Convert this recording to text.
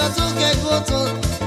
要走 to 走